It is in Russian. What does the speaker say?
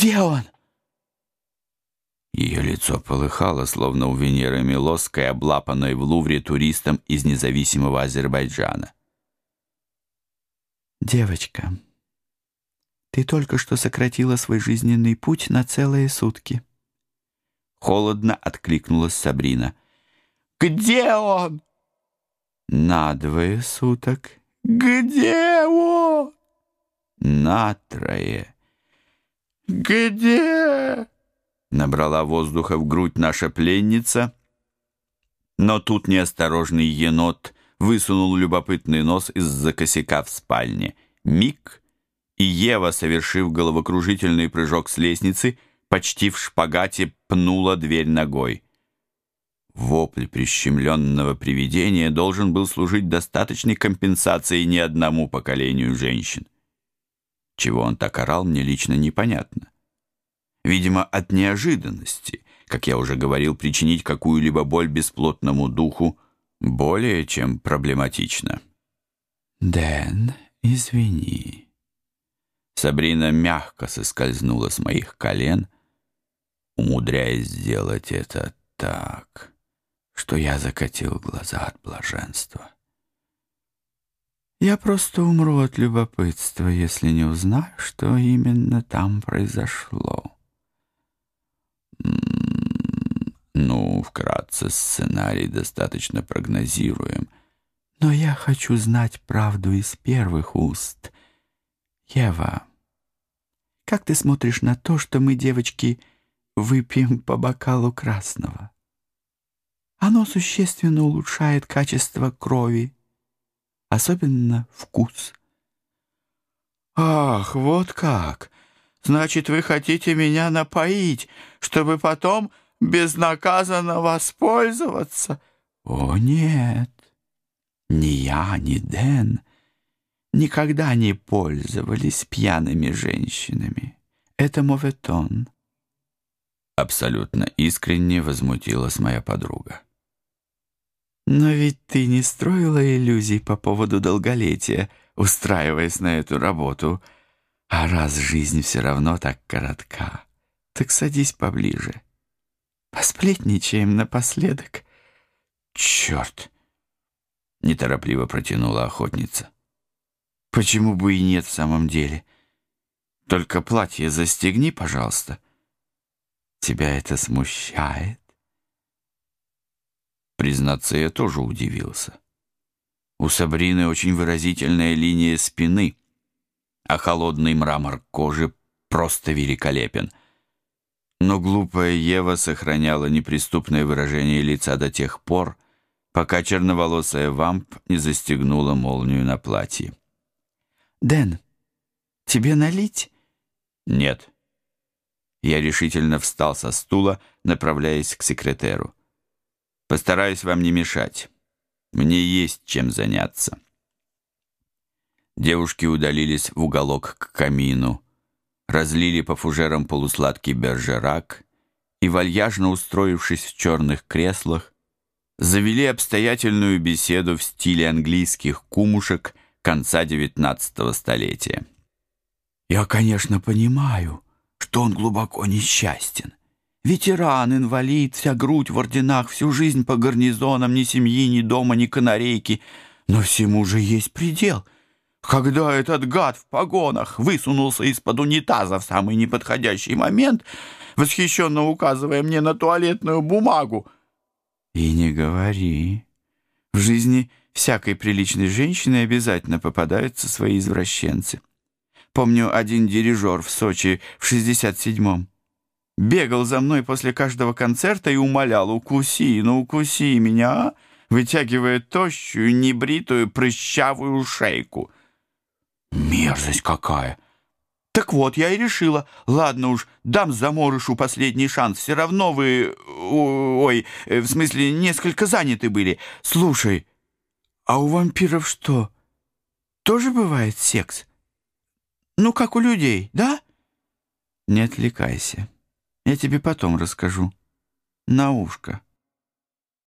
Где он?» Ее лицо полыхало, словно у Венеры Милосской, облапанной в Лувре туристом из независимого Азербайджана. «Девочка, ты только что сократила свой жизненный путь на целые сутки». Холодно откликнулась Сабрина. «Где он?» «На двое суток». «Где он?» «На трое». «Где?» Набрала воздуха в грудь наша пленница, но тут неосторожный енот высунул любопытный нос из-за косяка в спальне. Миг, и Ева, совершив головокружительный прыжок с лестницы, почти в шпагате пнула дверь ногой. Вопль прищемленного привидения должен был служить достаточной компенсацией ни одному поколению женщин. Чего он так орал, мне лично непонятно. Видимо, от неожиданности, как я уже говорил, причинить какую-либо боль бесплотному духу более чем проблематично. «Дэн, извини». Сабрина мягко соскользнула с моих колен, умудряясь сделать это так, что я закатил глаза от блаженства. Я просто умру от любопытства, если не узнаю, что именно там произошло. Ну, вкратце, сценарий достаточно прогнозируем. Но я хочу знать правду из первых уст. Ева, как ты смотришь на то, что мы, девочки, выпьем по бокалу красного? Оно существенно улучшает качество крови, особенно вкус. «Ах, вот как! Значит, вы хотите меня напоить, чтобы потом безнаказанно воспользоваться?» «О, нет! Ни я, ни Дэн никогда не пользовались пьяными женщинами. Это моветон». Абсолютно искренне возмутилась моя подруга. «Но ведь ты не строила иллюзий по поводу долголетия, устраиваясь на эту работу. А раз жизнь все равно так коротка, так садись поближе». Посплетничаем напоследок. Черт! Неторопливо протянула охотница. Почему бы и нет в самом деле? Только платье застегни, пожалуйста. Тебя это смущает? Признаться, я тоже удивился. У Сабрины очень выразительная линия спины, а холодный мрамор кожи просто великолепен — но глупая Ева сохраняла неприступное выражение лица до тех пор, пока черноволосая вамп не застегнула молнию на платье. «Дэн, тебе налить?» «Нет». Я решительно встал со стула, направляясь к секретеру. «Постараюсь вам не мешать. Мне есть чем заняться». Девушки удалились в уголок к камину разлили по фужерам полусладкий бержерак и, вальяжно устроившись в черных креслах, завели обстоятельную беседу в стиле английских кумушек конца XIX столетия. «Я, конечно, понимаю, что он глубоко несчастен. Ветеран, инвалид, вся грудь в орденах, всю жизнь по гарнизонам, ни семьи, ни дома, ни канарейки. Но всему же есть предел». Когда этот гад в погонах высунулся из-под унитаза в самый неподходящий момент, восхищенно указывая мне на туалетную бумагу. И не говори. В жизни всякой приличной женщины обязательно попадаются свои извращенцы. Помню, один дирижер в Сочи в 67-м бегал за мной после каждого концерта и умолял «Укуси, ну укуси меня», а?» вытягивая тощую, небритую, прыщавую шейку — Мерзость какая! Так вот, я и решила. Ладно уж, дам заморышу последний шанс. Все равно вы... Ой, в смысле, несколько заняты были. Слушай, а у вампиров что, тоже бывает секс? Ну, как у людей, да? Не отвлекайся. Я тебе потом расскажу. На ушко.